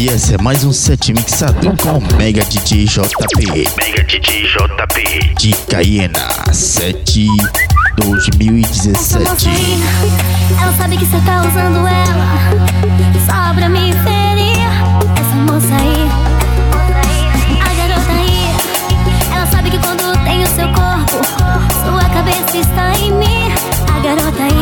E esse é mais um set mixado com Mega DJ JP. Mega DJ JP. De Caiena 7 2017. Nossa, ela sabe que você tá usando ela. Só pra me ferir. Essa moça aí. A garota aí. Ela sabe que quando tem o seu corpo, sua cabeça está em mim. A garota aí.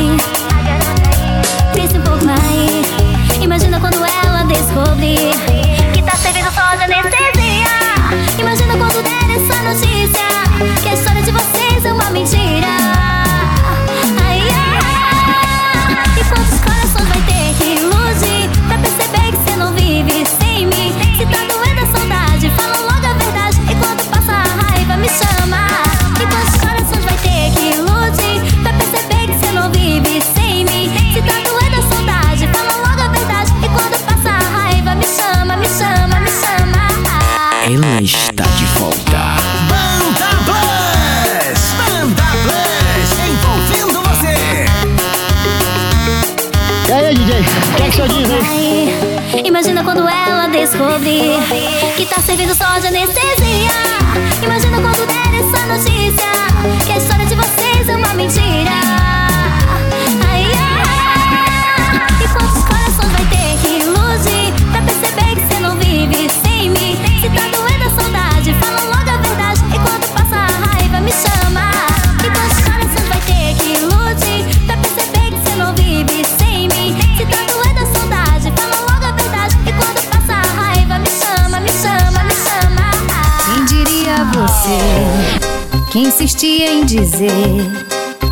descobri Que tá servindo só de anestesia. Imagina quando der essa notícia Que a história de vocês é uma mentira. dizer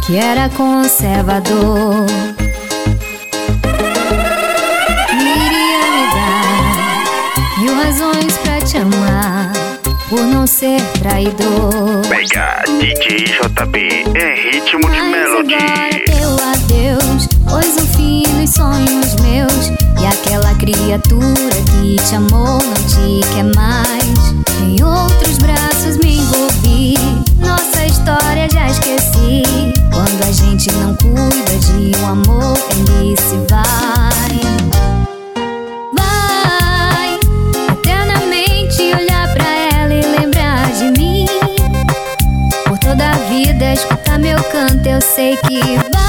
que era conservador. Iria me dar mil razões pra te amar por não ser traidor. Mega DJ JB em é ritmo de Mas melodia. Agora teu adeus, pois o fim dos sonhos meus e aquela criatura que te amou não te quer mais. Em outros braços me envolvi história já esqueci. Quando a gente não cuida de um amor, ele se vai. Vai eternamente olhar pra ela e lembrar de mim. Por toda a vida, escutar meu canto, eu sei que vai.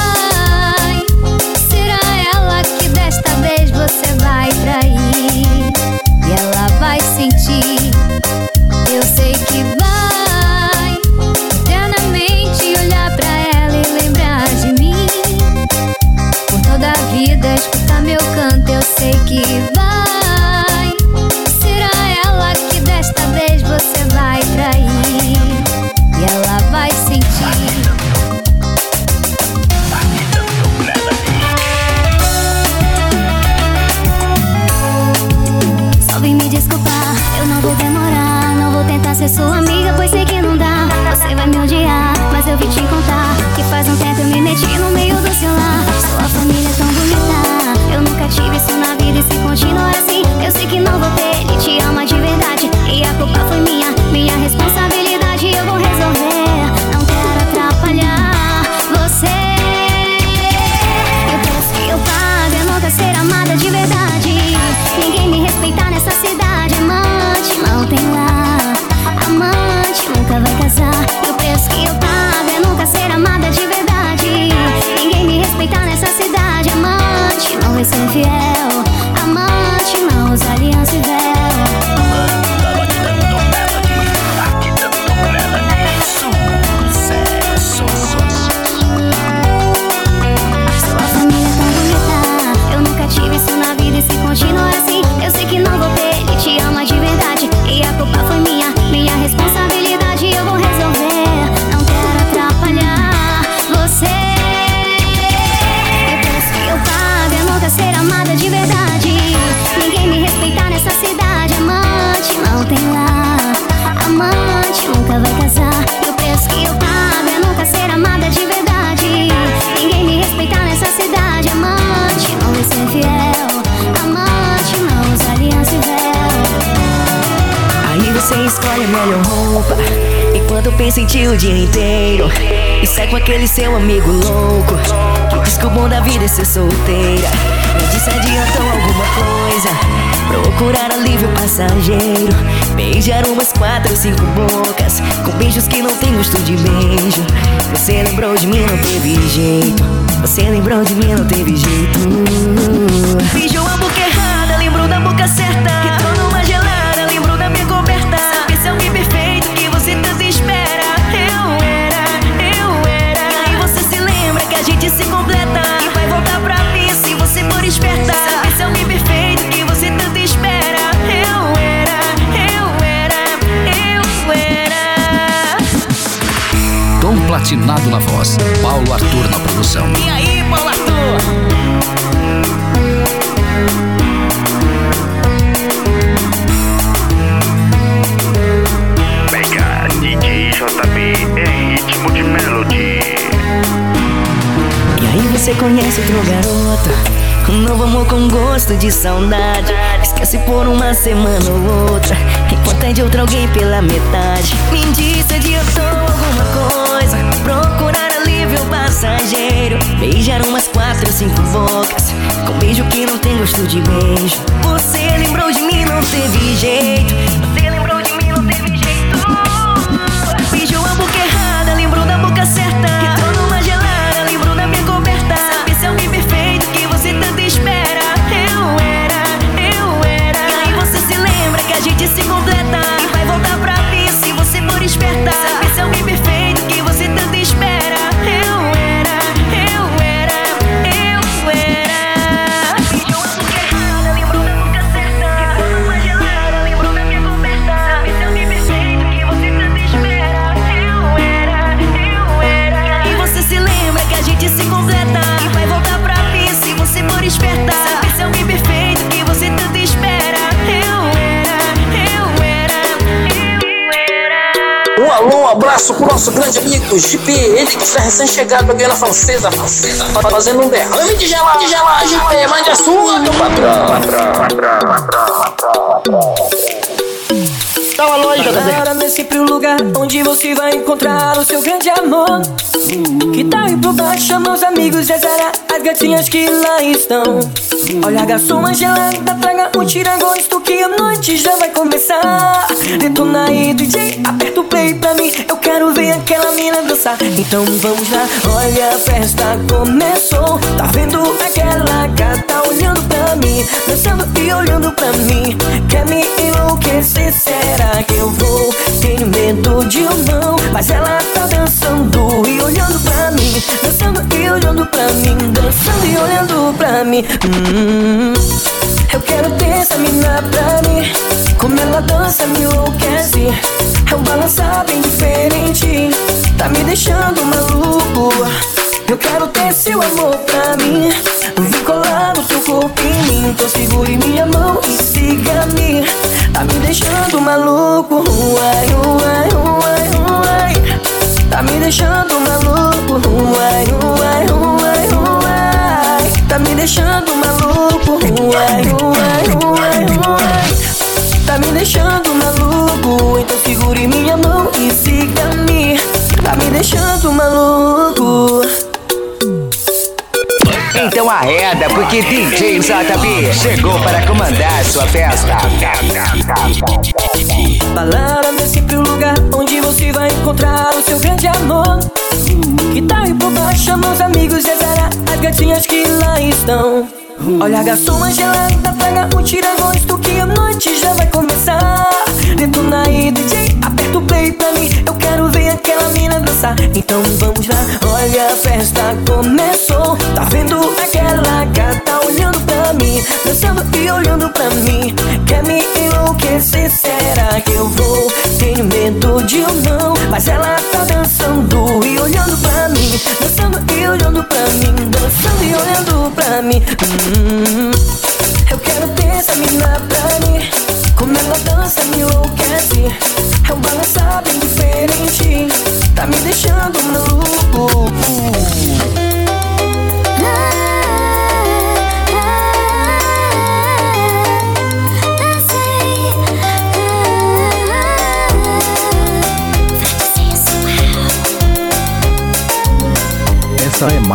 escolhe a melhor roupa. Enquanto pensa em ti o dia inteiro E sai com aquele seu amigo louco Que diz que o bom da vida é ser solteira. Me disse adiantou alguma coisa? Procurar alívio passageiro. Beijar umas quatro, ou cinco bocas Com beijos que não tem gosto de beijo. Você lembrou de mim, não teve jeito. Você lembrou de mim, não teve jeito. Gosto de saudade. Esquece por uma semana ou outra. Enquanto é de outro alguém pela metade. Me diz adiantou alguma coisa. Procurar alívio passageiro. Beijar umas quatro, cinco bocas. Com beijo que não tem gosto de beijo. Você lembrou de mim, não teve jeito abraço pro nosso grande amigo Jeep, ele que está recém-chegado da Guiana Francesa, francesa, fazendo um derrame de gelagem, de gelagem, é, mande a sua, meu patrão. Dá um alô aí, JB. Para é sempre o lugar onde você vai encontrar o seu grande amor. Que tá aí por baixo, chama os amigos, Zezara, as gatinhas que lá estão. Olha a garçom gelada, traga um tiragosto que a noite já vai começar. Detona aí, DJ, aperta o play pra mim, eu quero ver aquela mina dançar. Então vamos lá, olha a festa começou. Tá vendo aquela gata olhando pra dançando e olhando pra mim. Quer me enlouquecer? Será que eu vou? Tenho medo de eu não, mas ela tá dançando e olhando pra mim, dançando e olhando pra mim, dançando e olhando pra mim. Hum, eu quero ter essa mina pra mim, como ela dança me enlouquece. É um balançar bem diferente, tá me deixando maluco. Eu quero ter seu amor pra mim. Vem colar no teu corpo em mim. Então segure minha mão e siga-me. Tá me deixando maluco. Uai, uai, uai, uai. Tá me deixando maluco. Uai, uai, uai, uai. Tá me deixando maluco. Uai, uai, uai, uai. Tá me deixando maluco. Então segure minha mão e siga-me. Tá me deixando maluco Então arreda, porque DJ JB chegou para comandar sua festa. Balada é sempre o lugar onde você vai encontrar o seu grande amor. Que tá aí por baixo, chama os amigos, Zezara, as gatinhas que lá estão. Olha a garçom gelada, pega um tira-gosto que a noite já vai começar. Detona aí, DJ, aperta o play pra mim, eu quero ver aquela mina dançar. Então vamos lá, olha a festa começou. Tá vendo aquela gata olhando pra mim, dançando e olhando pra mim. Quer me enlouquecer? Será que eu vou? Tenho medo de eu não, mas ela tá dançando e olhando pra mim, dançando e olhando pra mim, dançando e olhando pra mim.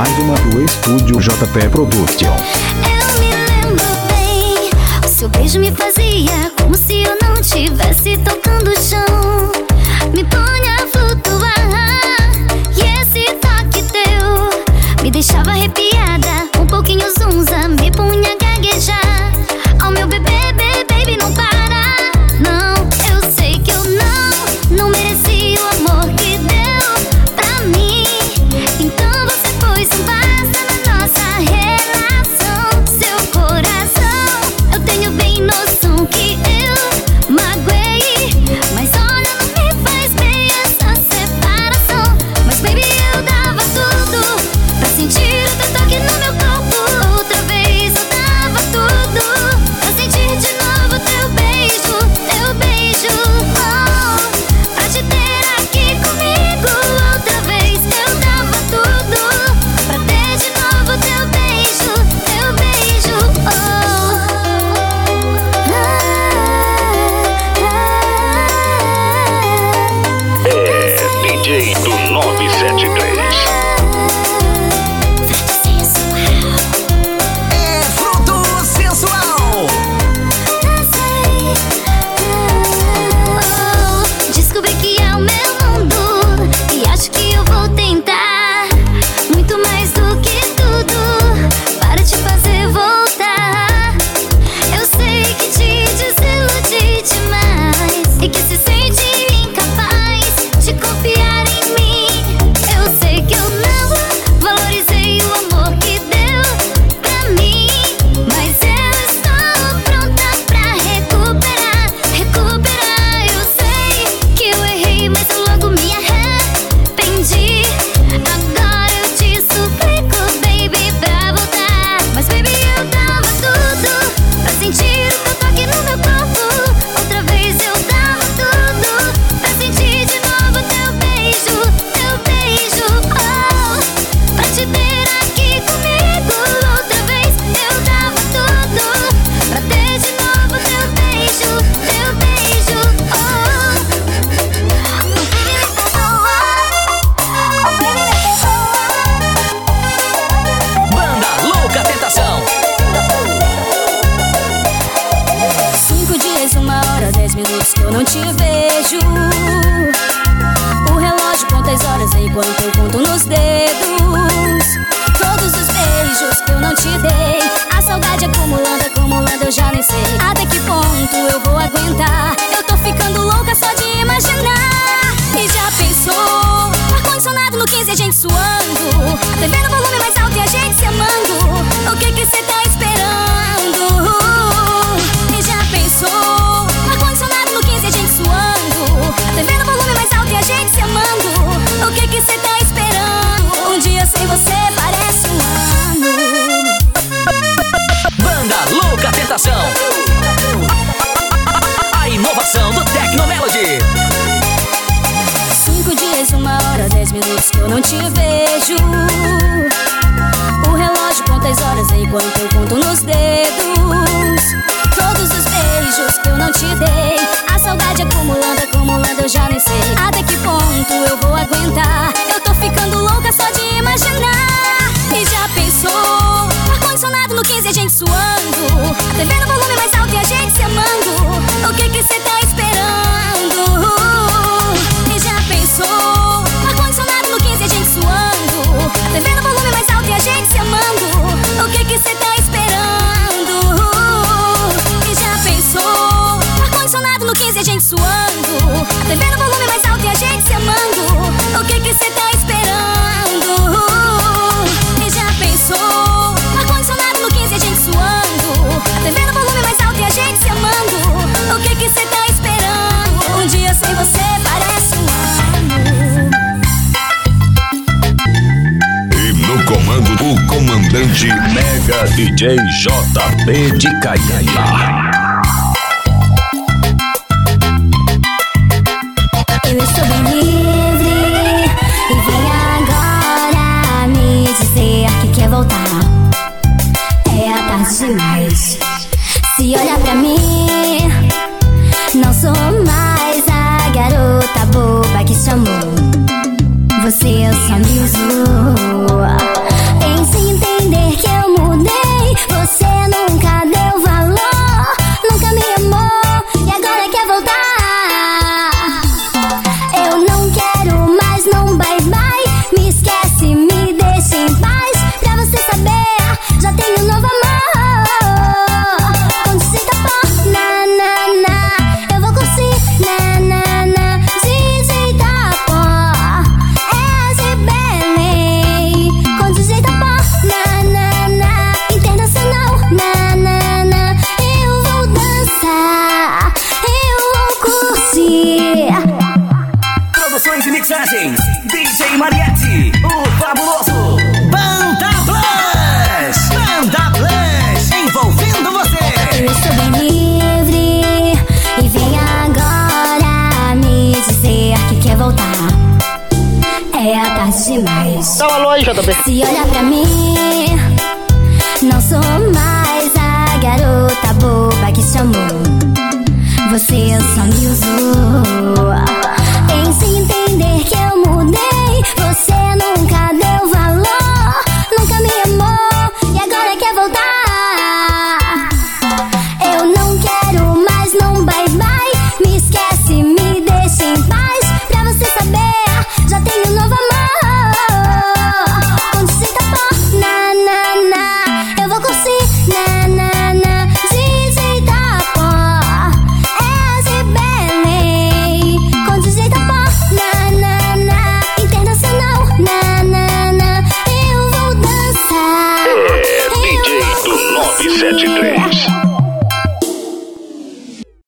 mais uma do Estúdio JP Production. Eu me lembro bem, o seu beijo me fazia como se eu não tivesse tocando o chão. Me põe a flutuar, e esse toque teu me deixava arrepiar. It gets que cê tá esperando? E já pensou? Ar-condicionado no 15 a gente suando. Mega DJ JP de Caiaia. você. Se pra mim, não sou mais a garota boba que chamou. Você é só me usou.